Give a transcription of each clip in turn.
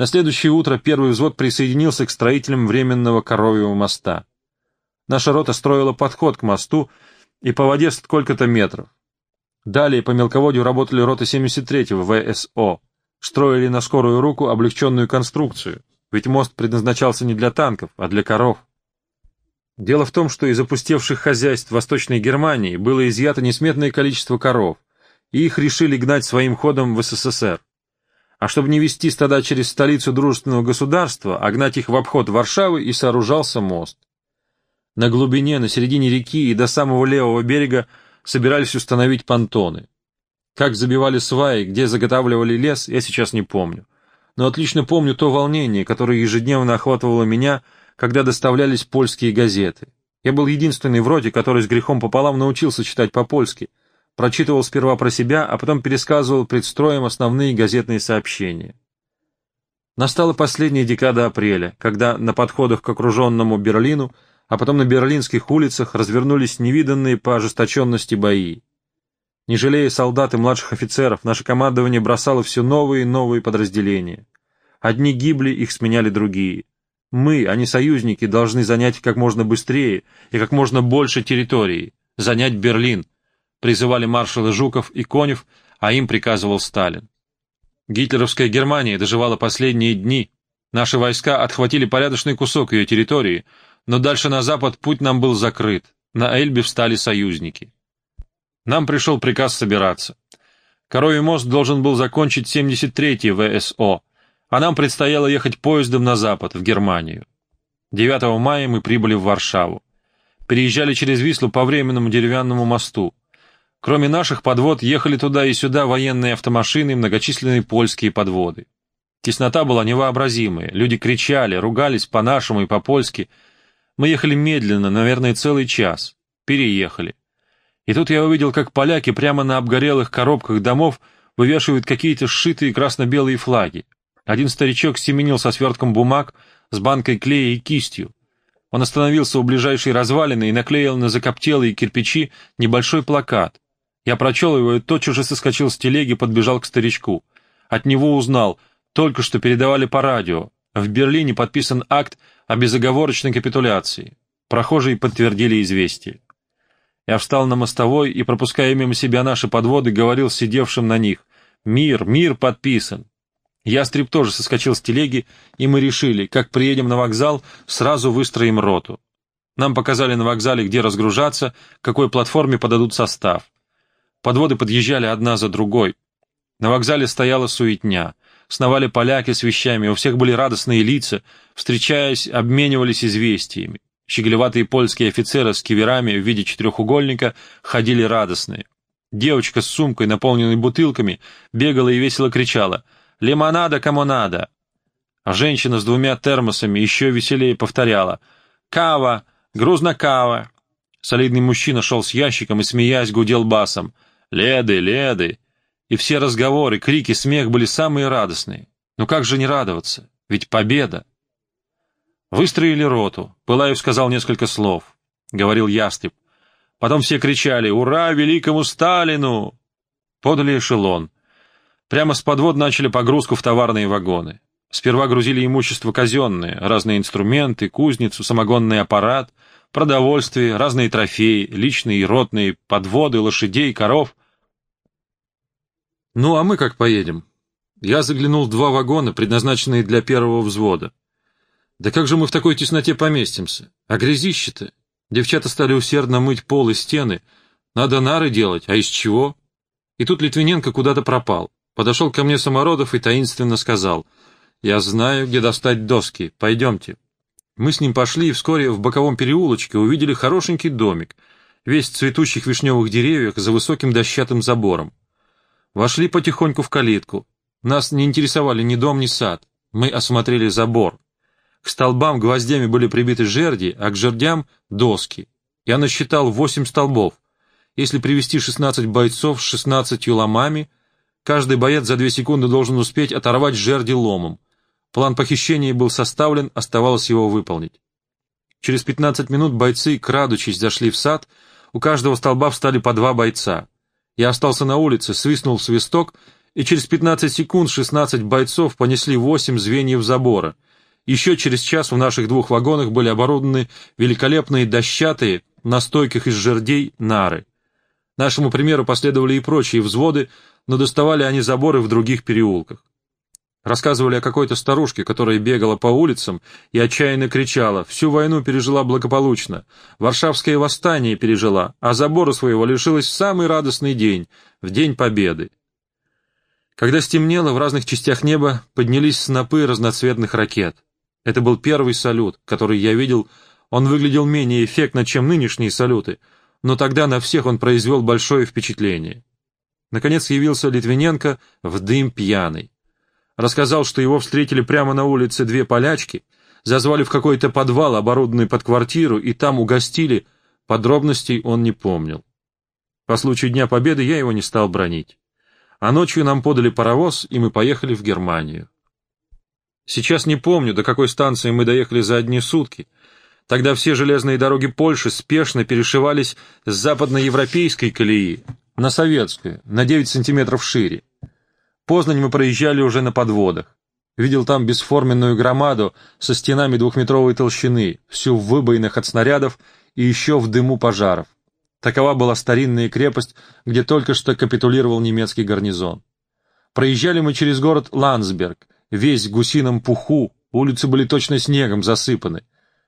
На следующее утро первый взвод присоединился к строителям временного коровьего моста. Наша рота строила подход к мосту и по воде сколько-то метров. Далее по мелководью работали роты 73-го ВСО, строили на скорую руку облегченную конструкцию, ведь мост предназначался не для танков, а для коров. Дело в том, что из опустевших хозяйств Восточной Германии было изъято несметное количество коров, и их решили гнать своим ходом в СССР. А чтобы не вести стада через столицу дружественного государства, а гнать их в обход Варшавы, и сооружался мост. На глубине, на середине реки и до самого левого берега собирались установить понтоны. Как забивали сваи, где заготавливали лес, я сейчас не помню. Но отлично помню то волнение, которое ежедневно охватывало меня, когда доставлялись польские газеты. Я был единственный в роде, который с грехом пополам научился читать по-польски, прочитывал сперва про себя, а потом пересказывал пред строем основные газетные сообщения. Настала последняя декада апреля, когда на подходах к окруженному Берлину, а потом на берлинских улицах развернулись невиданные по ожесточенности бои. Не жалея солдат и младших офицеров, наше командование бросало все новые и новые подразделения. Одни гибли, их сменяли другие. Мы, а не союзники, должны занять как можно быстрее и как можно больше территории, занять Берлин, призывали маршалы Жуков и Конев, а им приказывал Сталин. Гитлеровская Германия доживала последние дни. Наши войска отхватили порядочный кусок ее территории, но дальше на запад путь нам был закрыт. На Эльбе встали союзники. Нам пришел приказ собираться. Коровий мост должен был закончить 73-й ВСО, а нам предстояло ехать поездом на запад, в Германию. 9 мая мы прибыли в Варшаву. Переезжали через Вислу по временному деревянному мосту. Кроме наших подвод ехали туда и сюда военные автомашины и многочисленные польские подводы. Теснота была невообразимая, люди кричали, ругались по-нашему и по-польски. Мы ехали медленно, наверное, целый час. Переехали. И тут я увидел, как поляки прямо на обгорелых коробках домов вывешивают какие-то сшитые красно-белые флаги. Один старичок семенил со свертком бумаг, с банкой клея и кистью. Он остановился у ближайшей развалины и наклеил на закоптелые кирпичи небольшой плакат. Я прочел его и тотчас же соскочил с телеги подбежал к старичку. От него узнал, только что передавали по радио. В Берлине подписан акт о безоговорочной капитуляции. Прохожие подтвердили известие. Я встал на мостовой и, пропуская мимо себя наши подводы, говорил сидевшим на них. «Мир, мир подписан!» Ястреб тоже соскочил с телеги, и мы решили, как приедем на вокзал, сразу выстроим роту. Нам показали на вокзале, где разгружаться, какой платформе подадут состав. Подводы подъезжали одна за другой. На вокзале стояла суетня. Сновали поляки с вещами, у всех были радостные лица, встречаясь, обменивались известиями. Щеголеватые польские офицеры с киверами в виде четырехугольника ходили радостные. Девочка с сумкой, наполненной бутылками, бегала и весело кричала «Лимонада, кому надо!» А женщина с двумя термосами еще веселее повторяла «Кава! Грузно кава!» Солидный мужчина шел с ящиком и, смеясь, гудел басом — Леды, леды. И все разговоры, крики, смех были самые радостные. Но как же не радоваться? Ведь победа. Выстроили роту. Пылаев сказал несколько слов. Говорил Ястреб. Потом все кричали «Ура великому Сталину!» Подали эшелон. Прямо с подвод начали погрузку в товарные вагоны. Сперва грузили имущество казенное, разные инструменты, кузницу, самогонный аппарат, продовольствие, разные трофеи, личные и ротные, подводы, лошадей, коров. Ну, а мы как поедем? Я заглянул в два вагона, предназначенные для первого взвода. Да как же мы в такой тесноте поместимся? А грязище-то? Девчата стали усердно мыть пол и стены. Надо нары делать, а из чего? И тут Литвиненко куда-то пропал. Подошел ко мне Самородов и таинственно сказал, «Я знаю, где достать доски, пойдемте». Мы с ним пошли и вскоре в боковом переулочке увидели хорошенький домик, весь в цветущих вишневых деревьях за высоким дощатым забором. Вошли потихоньку в калитку. Нас не интересовали ни дом, ни сад. Мы осмотрели забор. К столбам гвоздями были прибиты жерди, а к жердям — доски. Я насчитал восемь столбов. Если привести 16 бойцов с 16 ломами, каждый боец за две секунды должен успеть оторвать жерди ломом. План похищения был составлен, оставалось его выполнить. Через 15 минут бойцы, крадучись, зашли в сад, у каждого столба встали по два бойца. Я остался на улице, свистнул свисток, и через 15 секунд 16 бойцов понесли 8 звеньев забора. Еще через час в наших двух вагонах были оборудованы великолепные дощатые, на стойках из жердей, нары. Нашему примеру последовали и прочие взводы, но доставали они заборы в других переулках. Рассказывали о какой-то старушке, которая бегала по улицам и отчаянно кричала, всю войну пережила благополучно, Варшавское восстание пережила, а забора своего лишилась в самый радостный день, в День Победы. Когда стемнело, в разных частях неба поднялись снопы разноцветных ракет. Это был первый салют, который я видел, он выглядел менее эффектно, чем нынешние салюты, но тогда на всех он произвел большое впечатление. Наконец явился Литвиненко в дым пьяный. Рассказал, что его встретили прямо на улице две полячки, зазвали в какой-то подвал, оборудованный под квартиру, и там угостили, подробностей он не помнил. По случаю Дня Победы я его не стал бронить а ночью нам подали паровоз, и мы поехали в Германию. Сейчас не помню, до какой станции мы доехали за одни сутки. Тогда все железные дороги Польши спешно перешивались с западноевропейской колеи на советскую, на 9 сантиметров шире. Познань мы проезжали уже на подводах. Видел там бесформенную громаду со стенами двухметровой толщины, всю в выбоинах от снарядов и еще в дыму пожаров. Такова была старинная крепость, где только что капитулировал немецкий гарнизон. Проезжали мы через город Ландсберг, весь в гусином пуху, улицы были точно снегом засыпаны.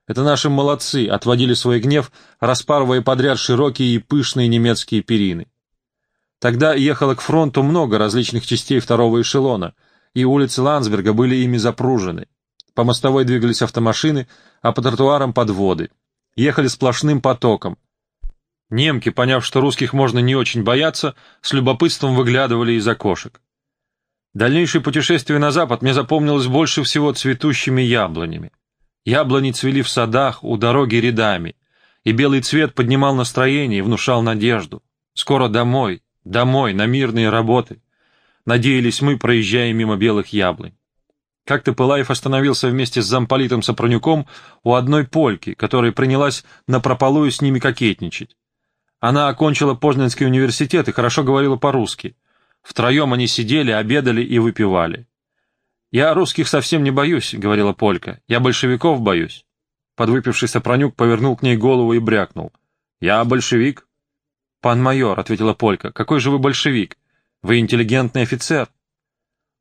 Это наши молодцы отводили свой гнев, распарывая подряд широкие и пышные немецкие перины. Тогда ехало к фронту много различных частей второго эшелона, и улицы Ландсберга были ими запружены. По мостовой двигались автомашины, а по тротуарам подводы. Ехали сплошным потоком, Немки, поняв, что русских можно не очень бояться, с любопытством выглядывали из окошек. Дальнейшее путешествие на запад мне запомнилось больше всего цветущими яблонями. Яблони цвели в садах, у дороги рядами, и белый цвет поднимал настроение и внушал надежду. Скоро домой, домой, на мирные работы. Надеялись мы, проезжая мимо белых яблонь. Как-то Пылаев остановился вместе с замполитом Сопронюком у одной польки, которая принялась напропалую с ними кокетничать. Она окончила Познанский университет и хорошо говорила по-русски. Втроем они сидели, обедали и выпивали. «Я русских совсем не боюсь», — говорила Полька. «Я большевиков боюсь». Подвыпивший Сопронюк повернул к ней голову и брякнул. «Я большевик». «Пан майор», — ответила Полька, — «какой же вы большевик? Вы интеллигентный офицер».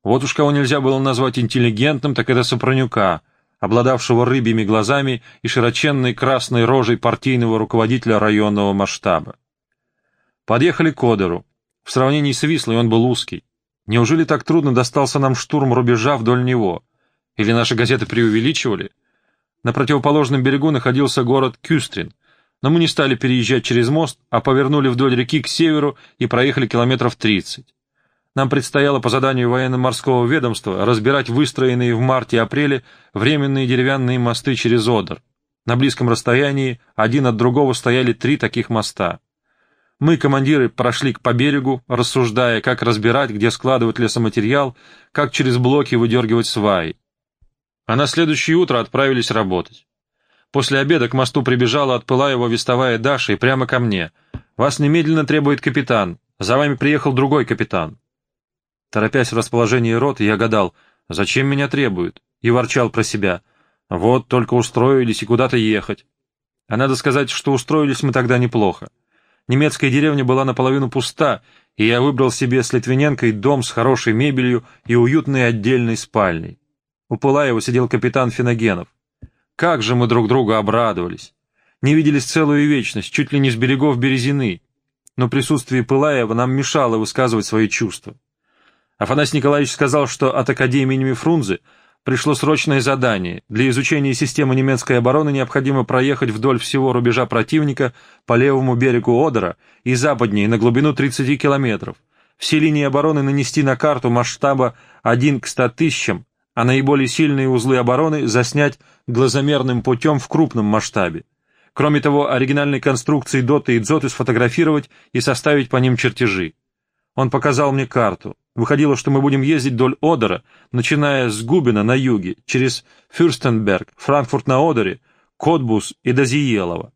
Вот уж кого нельзя было назвать интеллигентным, так это Сопронюка, обладавшего рыбьими глазами и широченной красной рожей партийного руководителя районного масштаба. Подъехали к Одеру. В сравнении с Вислой он был узкий. Неужели так трудно достался нам штурм рубежа вдоль него? Или наши газеты преувеличивали? На противоположном берегу находился город Кюстрин, но мы не стали переезжать через мост, а повернули вдоль реки к северу и проехали километров тридцать. Нам предстояло по заданию военно-морского ведомства разбирать выстроенные в марте-апреле временные деревянные мосты через Одер. На близком расстоянии один от другого стояли три таких моста. Мы, командиры, прошли по берегу, рассуждая, как разбирать, где складывать лесоматериал, как через блоки выдергивать сваи. А на следующее утро отправились работать. После обеда к мосту прибежала от Пылаева вестовая Даша и прямо ко мне. «Вас немедленно требует капитан. За вами приехал другой капитан». Торопясь в расположении рот, я гадал, зачем меня требуют, и ворчал про себя. Вот, только устроились и куда-то ехать. А надо сказать, что устроились мы тогда неплохо. Немецкая деревня была наполовину пуста, и я выбрал себе с Литвиненкой дом с хорошей мебелью и уютной отдельной спальней. У Пылаева сидел капитан Финогенов. Как же мы друг друга обрадовались! Не виделись целую вечность, чуть ли не с берегов Березины, но присутствие Пылаева нам мешало высказывать свои чувства. Афанасий Николаевич сказал, что от Академии имени Фрунзе пришло срочное задание. Для изучения системы немецкой обороны необходимо проехать вдоль всего рубежа противника по левому берегу Одера и западнее на глубину 30 километров. Все линии обороны нанести на карту масштаба 1 к 100 тысячам, а наиболее сильные узлы обороны заснять глазомерным путем в крупном масштабе. Кроме того, оригинальные конструкции доты и дзоты сфотографировать и составить по ним чертежи. Он показал мне карту. Выходило, что мы будем ездить вдоль Одера, начиная с Губина на юге, через Фюрстенберг, Франкфурт на Одере, Котбус и до Зиелова.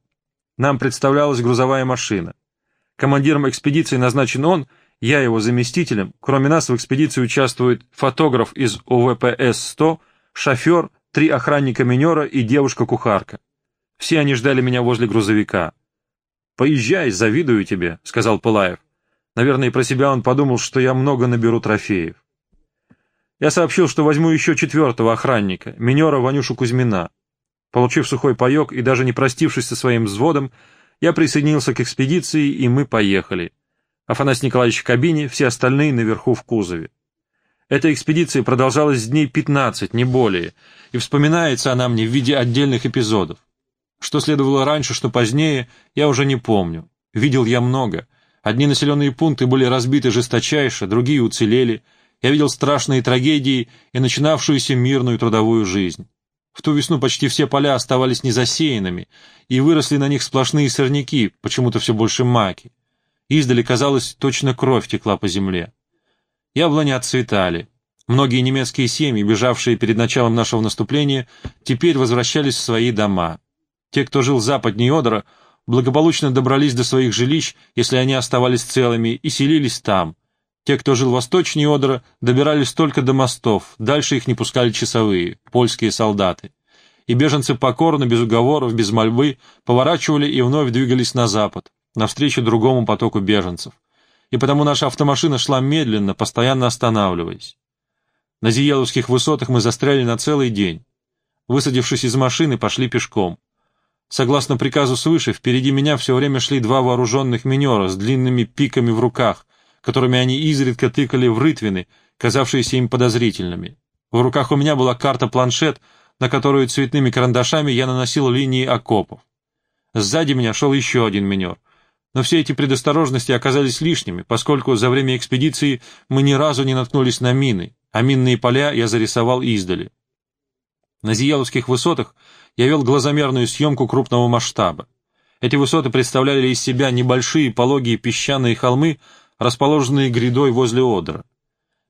Нам представлялась грузовая машина. Командиром экспедиции назначен он, я его заместителем, кроме нас в экспедиции участвует фотограф из УВПС-100, шофер, три охранника-минера и девушка-кухарка. Все они ждали меня возле грузовика. «Поезжай, завидую тебе», — сказал Пылаев. Наверное, про себя он подумал, что я много наберу трофеев. Я сообщил, что возьму еще четвертого охранника, минера Ванюшу Кузьмина. Получив сухой паек и даже не простившись со своим взводом, я присоединился к экспедиции, и мы поехали. Афанасий Николаевич в кабине, все остальные наверху в кузове. Эта экспедиция продолжалась дней 15, не более, и вспоминается она мне в виде отдельных эпизодов. Что следовало раньше, что позднее, я уже не помню. Видел я много. Одни населенные пункты были разбиты жесточайше, другие уцелели. Я видел страшные трагедии и начинавшуюся мирную трудовую жизнь. В ту весну почти все поля оставались незасеянными, и выросли на них сплошные сорняки, почему-то все больше маки. Издали, казалось, точно кровь текла по земле. Яблони отцветали. Многие немецкие семьи, бежавшие перед началом нашего наступления, теперь возвращались в свои дома. Те, кто жил западнее Одера, благополучно добрались до своих жилищ, если они оставались целыми, и селились там. Те, кто жил восточнее Одера, добирались только до мостов, дальше их не пускали часовые, польские солдаты. И беженцы покорно, без уговоров, без мольбы, поворачивали и вновь двигались на запад, навстречу другому потоку беженцев. И потому наша автомашина шла медленно, постоянно останавливаясь. На Зиеловских высотах мы застряли на целый день. Высадившись из машины, пошли пешком. Согласно приказу свыше, впереди меня все время шли два вооруженных минера с длинными пиками в руках, которыми они изредка тыкали в рытвины, казавшиеся им подозрительными. В руках у меня была карта-планшет, на которую цветными карандашами я наносил линии окопов. Сзади меня шел еще один минер. Но все эти предосторожности оказались лишними, поскольку за время экспедиции мы ни разу не наткнулись на мины, а минные поля я зарисовал издали. На Зиеловских высотах я вел глазомерную съемку крупного масштаба. Эти высоты представляли из себя небольшие пологие песчаные холмы, расположенные грядой возле Одера.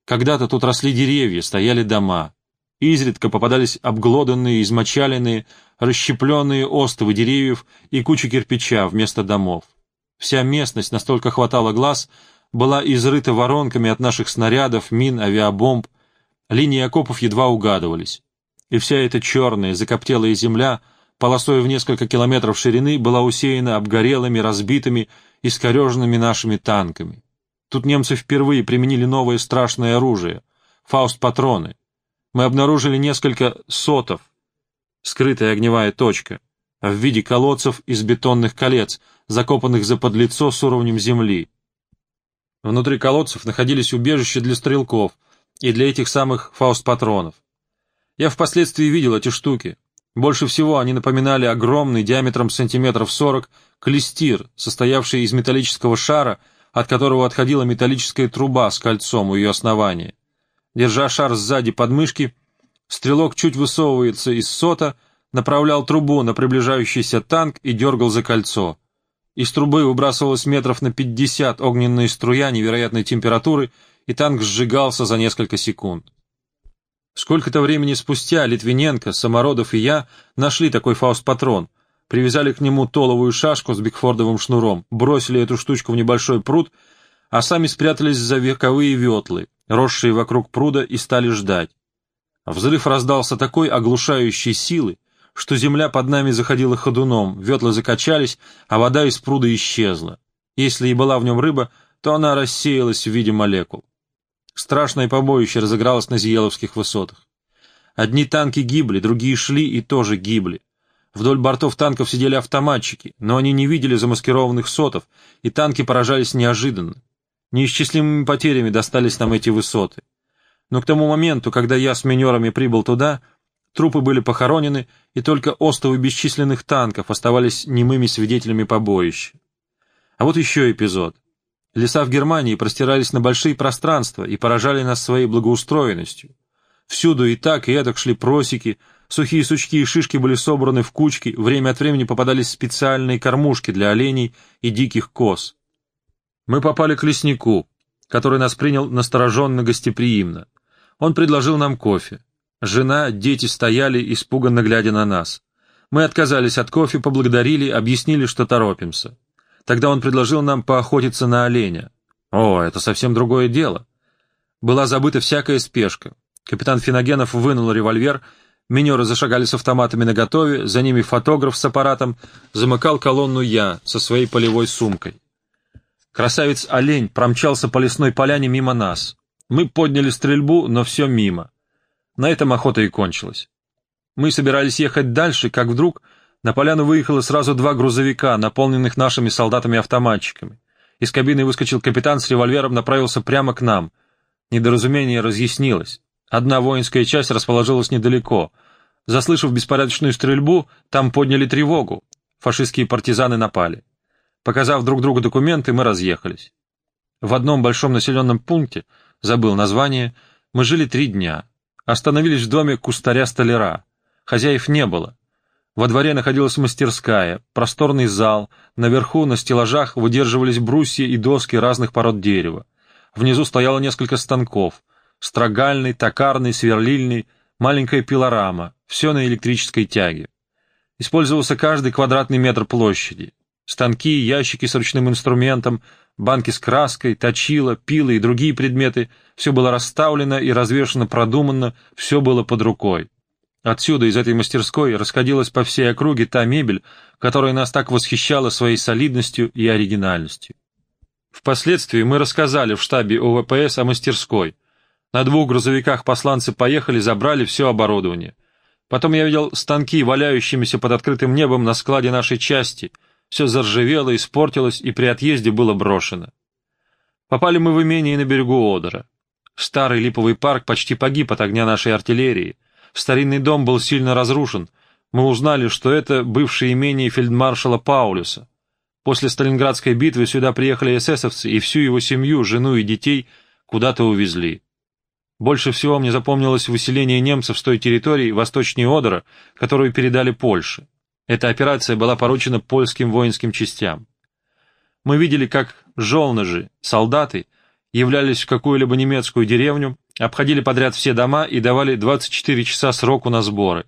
Когда-то тут росли деревья, стояли дома. Изредка попадались обглоданные, измочаленные, расщепленные остовы деревьев и кучи кирпича вместо домов. Вся местность, настолько хватало глаз, была изрыта воронками от наших снарядов, мин, авиабомб. Линии окопов едва угадывались и вся эта черная, закоптелая земля, полосой в несколько километров ширины, была усеяна обгорелыми, разбитыми, искореженными нашими танками. Тут немцы впервые применили новое страшное оружие — фауст-патроны. Мы обнаружили несколько сотов, скрытая огневая точка, в виде колодцев из бетонных колец, закопанных за подлицо с уровнем земли. Внутри колодцев находились убежища для стрелков и для этих самых фауст-патронов. Я впоследствии видел эти штуки. Больше всего они напоминали огромный, диаметром сантиметров сорок, клестир, состоявший из металлического шара, от которого отходила металлическая труба с кольцом у ее основания. Держа шар сзади подмышки, стрелок чуть высовывается из сота, направлял трубу на приближающийся танк и дергал за кольцо. Из трубы выбрасывалось метров на пятьдесят огненная струя невероятной температуры, и танк сжигался за несколько секунд. Сколько-то времени спустя Литвиненко, Самородов и я нашли такой фауст-патрон, привязали к нему толовую шашку с бигфордовым шнуром, бросили эту штучку в небольшой пруд, а сами спрятались за вековые ветлы, росшие вокруг пруда, и стали ждать. Взрыв раздался такой оглушающей силы, что земля под нами заходила ходуном, ветлы закачались, а вода из пруда исчезла. Если и была в нем рыба, то она рассеялась в виде молекул. Страшное побоище разыгралось на Зиеловских высотах. Одни танки гибли, другие шли и тоже гибли. Вдоль бортов танков сидели автоматчики, но они не видели замаскированных сотов, и танки поражались неожиданно. Неисчислимыми потерями достались нам эти высоты. Но к тому моменту, когда я с минерами прибыл туда, трупы были похоронены, и только остовы бесчисленных танков оставались немыми свидетелями побоища. А вот еще эпизод. Леса в Германии простирались на большие пространства и поражали нас своей благоустроенностью. Всюду и так, и эдак шли просеки, сухие сучки и шишки были собраны в кучки, время от времени попадались специальные кормушки для оленей и диких коз. Мы попали к леснику, который нас принял настороженно-гостеприимно. Он предложил нам кофе. Жена, дети стояли, испуганно глядя на нас. Мы отказались от кофе, поблагодарили, объяснили, что торопимся. Тогда он предложил нам поохотиться на оленя. О, это совсем другое дело. Была забыта всякая спешка. Капитан Финогенов вынул револьвер, минеры зашагали с автоматами наготове, за ними фотограф с аппаратом, замыкал колонну я со своей полевой сумкой. Красавец-олень промчался по лесной поляне мимо нас. Мы подняли стрельбу, но все мимо. На этом охота и кончилась. Мы собирались ехать дальше, как вдруг на поляну выехало сразу два грузовика, наполненных нашими солдатами-автоматчиками. Из кабины выскочил капитан с револьвером, направился прямо к нам. Недоразумение разъяснилось. Одна воинская часть расположилась недалеко. Заслышав беспорядочную стрельбу, там подняли тревогу. Фашистские партизаны напали. Показав друг другу документы, мы разъехались. В одном большом населенном пункте, забыл название, мы жили три дня. Остановились в доме кустаря-столяра. Хозяев не было. Во дворе находилась мастерская, просторный зал, наверху на стеллажах выдерживались брусья и доски разных пород дерева. Внизу стояло несколько станков — строгальный, токарный, сверлильный, маленькая пилорама, все на электрической тяге. Использовался каждый квадратный метр площади. Станки, ящики с ручным инструментом, банки с краской, точила, пилы и другие предметы — все было расставлено и развешено продуманно, все было под рукой. Отсюда, из этой мастерской, расходилась по всей округе та мебель, которая нас так восхищала своей солидностью и оригинальностью. Впоследствии мы рассказали в штабе ОВПС о мастерской — на двух грузовиках посланцы поехали, забрали все оборудование. Потом я видел станки, валяющимися под открытым небом на складе нашей части. Все заржавело, испортилось и при отъезде было брошено. Попали мы в имение на берегу Одера. Старый липовый парк почти погиб от огня нашей артиллерии. Старинный дом был сильно разрушен. Мы узнали, что это бывшее имение фельдмаршала Паулюса. После Сталинградской битвы сюда приехали эсэсовцы и всю его семью, жену и детей куда-то увезли. Больше всего мне запомнилось выселение немцев с той территории восточнее Одера, которую передали Польше. Эта операция была поручена польским воинским частям. Мы видели, как жолножи, солдаты, являлись в какую-либо немецкую деревню, обходили подряд все дома и давали 24 часа сроку на сборы.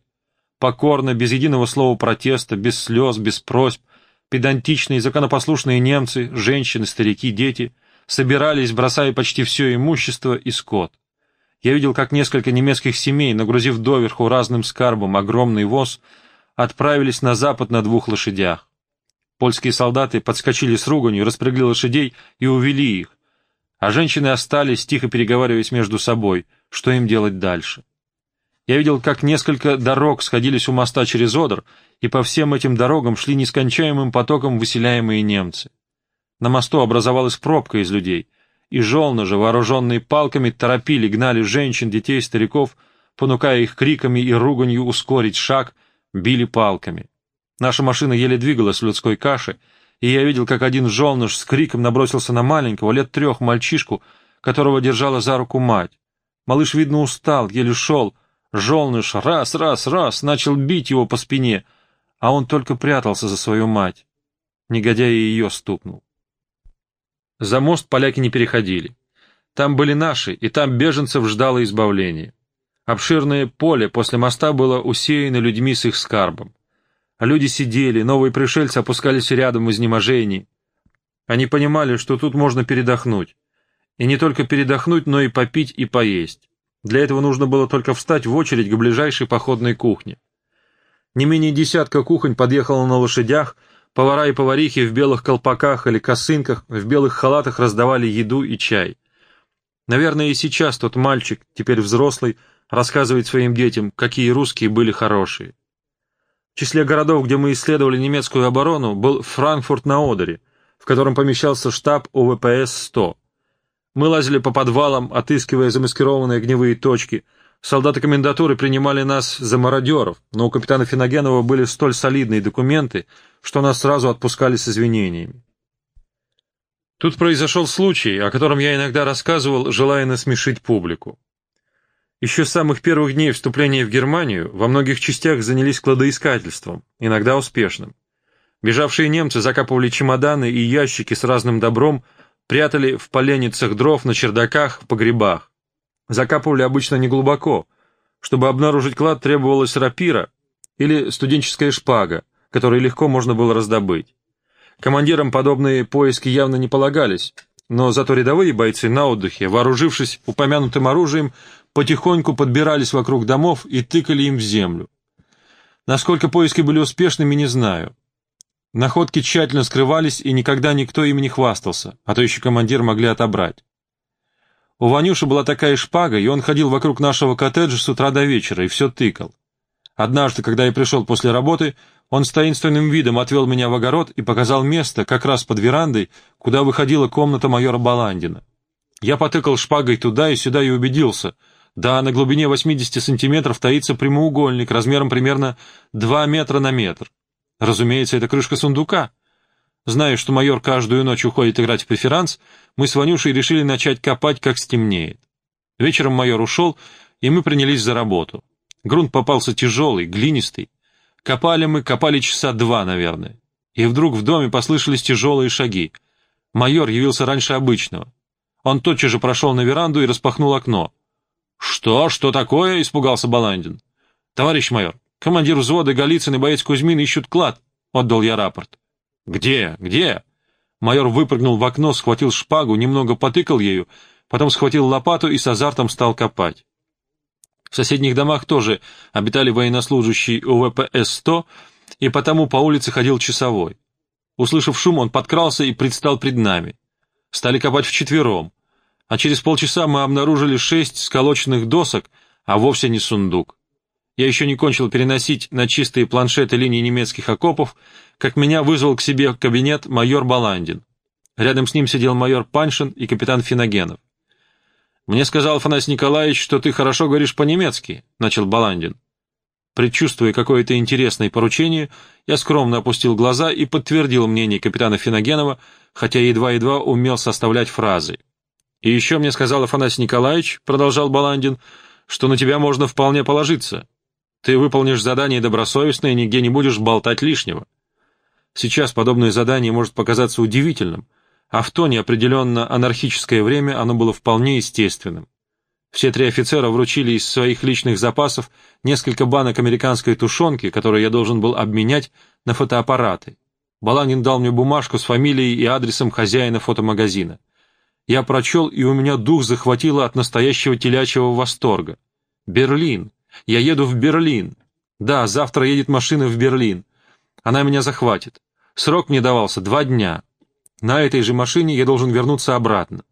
Покорно, без единого слова протеста, без слез, без просьб, педантичные, законопослушные немцы, женщины, старики, дети, собирались, бросая почти все имущество и скот. Я видел, как несколько немецких семей, нагрузив доверху разным скарбом огромный воз, отправились на запад на двух лошадях. Польские солдаты подскочили с руганью, распрягли лошадей и увели их, а женщины остались, тихо переговариваясь между собой, что им делать дальше. Я видел, как несколько дорог сходились у моста через Одер, и по всем этим дорогам шли нескончаемым потоком выселяемые немцы. На мосту образовалась пробка из людей — и желно же, вооруженные палками, торопили, гнали женщин, детей, стариков, понукая их криками и руганью ускорить шаг, били палками. Наша машина еле двигалась в людской каше, и я видел, как один желныш с криком набросился на маленького, лет трех, мальчишку, которого держала за руку мать. Малыш, видно, устал, еле шел. Желныш раз, раз, раз начал бить его по спине, а он только прятался за свою мать. Негодяй ее стукнул. За мост поляки не переходили. Там были наши, и там беженцев ждало избавление. Обширное поле после моста было усеяно людьми с их скарбом. Люди сидели, новые пришельцы опускались рядом в изнеможении. Они понимали, что тут можно передохнуть. И не только передохнуть, но и попить и поесть. Для этого нужно было только встать в очередь к ближайшей походной кухне. Не менее десятка кухонь подъехало на лошадях, Повара и поварихи в белых колпаках или косынках, в белых халатах раздавали еду и чай. Наверное, и сейчас тот мальчик, теперь взрослый, рассказывает своим детям, какие русские были хорошие. В числе городов, где мы исследовали немецкую оборону, был Франкфурт на Одере, в котором помещался штаб ОВПС-100. Мы лазили по подвалам, отыскивая замаскированные огневые точки — Солдаты комендатуры принимали нас за мародеров, но у капитана Финогенова были столь солидные документы, что нас сразу отпускали с извинениями. Тут произошел случай, о котором я иногда рассказывал, желая насмешить публику. Еще с самых первых дней вступления в Германию во многих частях занялись кладоискательством, иногда успешным. Бежавшие немцы закапывали чемоданы и ящики с разным добром, прятали в поленницах дров на чердаках, в погребах. Закапывали обычно неглубоко. Чтобы обнаружить клад, требовалась рапира или студенческая шпага, которую легко можно было раздобыть. Командирам подобные поиски явно не полагались, но зато рядовые бойцы на отдыхе, вооружившись упомянутым оружием, потихоньку подбирались вокруг домов и тыкали им в землю. Насколько поиски были успешными, не знаю. Находки тщательно скрывались, и никогда никто ими не хвастался, а то еще командир могли отобрать. У Ванюши была такая шпага, и он ходил вокруг нашего коттеджа с утра до вечера и все тыкал. Однажды, когда я пришел после работы, он с таинственным видом отвел меня в огород и показал место, как раз под верандой, куда выходила комната майора Баландина. Я потыкал шпагой туда и сюда и убедился. Да, на глубине 80 сантиметров таится прямоугольник размером примерно 2 метра на метр. Разумеется, это крышка сундука. Зная, что майор каждую ночь уходит играть в преферанс, мы с Ванюшей решили начать копать, как стемнеет. Вечером майор ушел, и мы принялись за работу. Грунт попался тяжелый, глинистый. Копали мы, копали часа два, наверное. И вдруг в доме послышались тяжелые шаги. Майор явился раньше обычного. Он тотчас же прошел на веранду и распахнул окно. «Что? Что такое?» — испугался Баландин. «Товарищ майор, командир взвода Голицын и боец Кузьмин ищут клад», — отдал я рапорт. «Где? Где?» Майор выпрыгнул в окно, схватил шпагу, немного потыкал ею, потом схватил лопату и с азартом стал копать. В соседних домах тоже обитали военнослужащие УВПС-100, и потому по улице ходил часовой. Услышав шум, он подкрался и предстал пред нами. Стали копать вчетвером, а через полчаса мы обнаружили шесть сколоченных досок, а вовсе не сундук. Я еще не кончил переносить на чистые планшеты линии немецких окопов, как меня вызвал к себе кабинет майор Баландин. Рядом с ним сидел майор Паншин и капитан Финогенов. «Мне сказал Афанасий Николаевич, что ты хорошо говоришь по-немецки», — начал Баландин. Предчувствуя какое-то интересное поручение, я скромно опустил глаза и подтвердил мнение капитана Финогенова, хотя едва-едва умел составлять фразы. «И еще мне сказал Афанасий Николаевич», — продолжал Баландин, — «что на тебя можно вполне положиться. Ты выполнишь задание добросовестно и нигде не будешь болтать лишнего». Сейчас подобное задание может показаться удивительным — а в то неопределенно анархическое время оно было вполне естественным. Все три офицера вручили из своих личных запасов несколько банок американской тушенки, которые я должен был обменять на фотоаппараты. Баланин дал мне бумажку с фамилией и адресом хозяина фотомагазина. Я прочел, и у меня дух захватило от настоящего телячьего восторга. Берлин. Я еду в Берлин. Да, завтра едет машина в Берлин. Она меня захватит. Срок мне давался два дня. На этой же машине я должен вернуться обратно.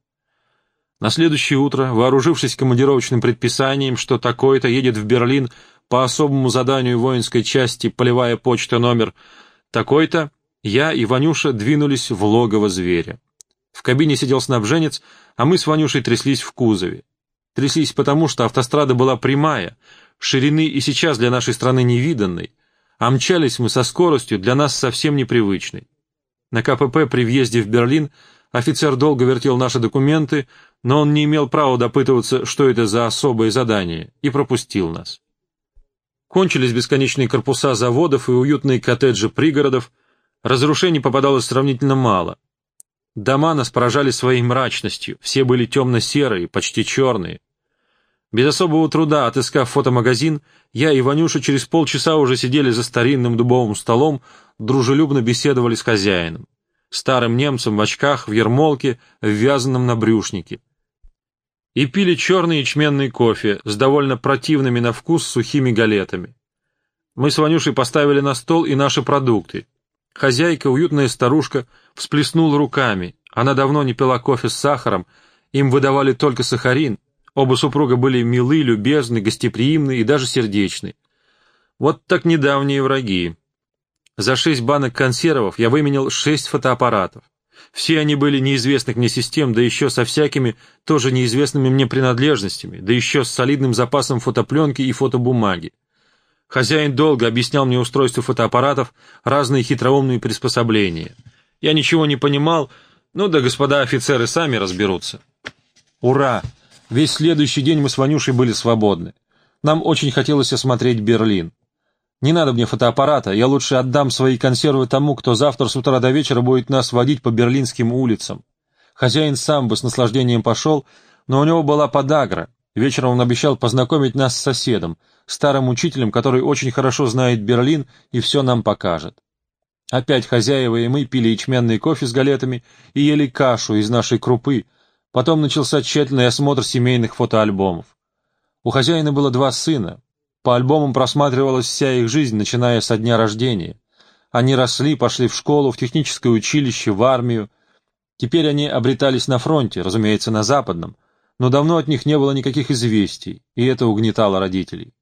На следующее утро, вооружившись командировочным предписанием, что такой-то едет в Берлин по особому заданию воинской части полевая почта номер такой-то, я и Ванюша двинулись в логово зверя. В кабине сидел снабженец, а мы с Ванюшей тряслись в кузове. Тряслись потому, что автострада была прямая, ширины и сейчас для нашей страны невиданной, а мчались мы со скоростью для нас совсем непривычной. На КПП при въезде в Берлин офицер долго вертел наши документы, но он не имел права допытываться, что это за особое задание, и пропустил нас. Кончились бесконечные корпуса заводов и уютные коттеджи пригородов, разрушений попадалось сравнительно мало. Дома нас поражали своей мрачностью, все были темно-серые, почти черные. Без особого труда, отыскав фотомагазин, я и Ванюша через полчаса уже сидели за старинным дубовым столом, дружелюбно беседовали с хозяином, старым немцем в очках, в ермолке, в вязаном набрюшнике. И пили черный ячменный кофе с довольно противными на вкус сухими галетами. Мы с Ванюшей поставили на стол и наши продукты. Хозяйка, уютная старушка, всплеснула руками. Она давно не пила кофе с сахаром, им выдавали только сахарин. Оба супруга были милы, любезны, гостеприимны и даже сердечны. Вот так недавние враги. За шесть банок консервов я выменял шесть фотоаппаратов. Все они были неизвестных мне систем, да еще со всякими тоже неизвестными мне принадлежностями, да еще с солидным запасом фотопленки и фотобумаги. Хозяин долго объяснял мне устройство фотоаппаратов, разные хитроумные приспособления. Я ничего не понимал, ну да господа офицеры сами разберутся. Ура! Весь следующий день мы с Ванюшей были свободны. Нам очень хотелось осмотреть Берлин. Не надо мне фотоаппарата, я лучше отдам свои консервы тому, кто завтра с утра до вечера будет нас водить по берлинским улицам. Хозяин сам бы с наслаждением пошел, но у него была подагра. Вечером он обещал познакомить нас с соседом, старым учителем, который очень хорошо знает Берлин и все нам покажет. Опять хозяева и мы пили ячменный кофе с галетами и ели кашу из нашей крупы. Потом начался тщательный осмотр семейных фотоальбомов. У хозяина было два сына. По альбомам просматривалась вся их жизнь, начиная со дня рождения. Они росли, пошли в школу, в техническое училище, в армию. Теперь они обретались на фронте, разумеется, на западном, но давно от них не было никаких известий, и это угнетало родителей.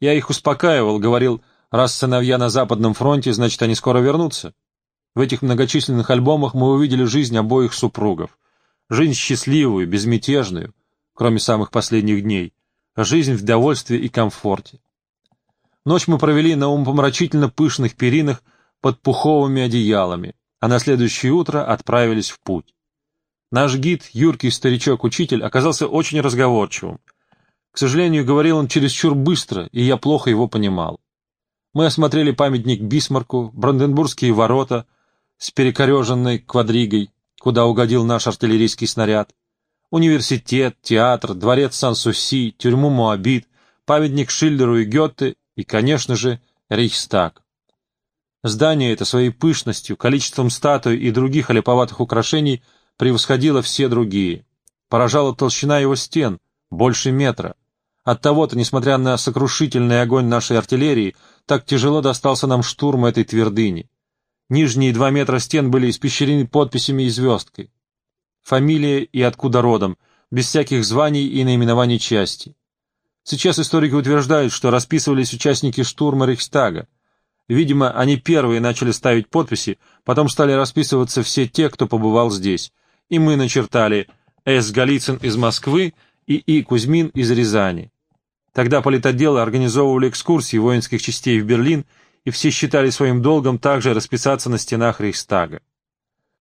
Я их успокаивал, говорил, раз сыновья на западном фронте, значит, они скоро вернутся. В этих многочисленных альбомах мы увидели жизнь обоих супругов. Жизнь счастливую, безмятежную, кроме самых последних дней. Жизнь в довольстве и комфорте. Ночь мы провели на умопомрачительно пышных перинах под пуховыми одеялами, а на следующее утро отправились в путь. Наш гид, юркий старичок-учитель, оказался очень разговорчивым. К сожалению, говорил он чересчур быстро, и я плохо его понимал. Мы осмотрели памятник Бисмарку, Бранденбургские ворота с перекореженной квадригой, куда угодил наш артиллерийский снаряд, университет, театр, дворец Сан-Суси, тюрьму Моабит, памятник Шиллеру и Гёте и, конечно же, Рейхстаг. Здание это своей пышностью, количеством статуй и других олиповатых украшений превосходило все другие. Поражала толщина его стен, больше метра. Оттого-то, несмотря на сокрушительный огонь нашей артиллерии, так тяжело достался нам штурм этой твердыни. Нижние два метра стен были испещрены подписями и звездкой. Фамилия и откуда родом, без всяких званий и наименований части. Сейчас историки утверждают, что расписывались участники штурма Рейхстага. Видимо, они первые начали ставить подписи, потом стали расписываться все те, кто побывал здесь. И мы начертали С. Голицын из Москвы и И. Кузьмин из Рязани. Тогда политотделы организовывали экскурсии воинских частей в Берлин, и все считали своим долгом также расписаться на стенах Рейхстага.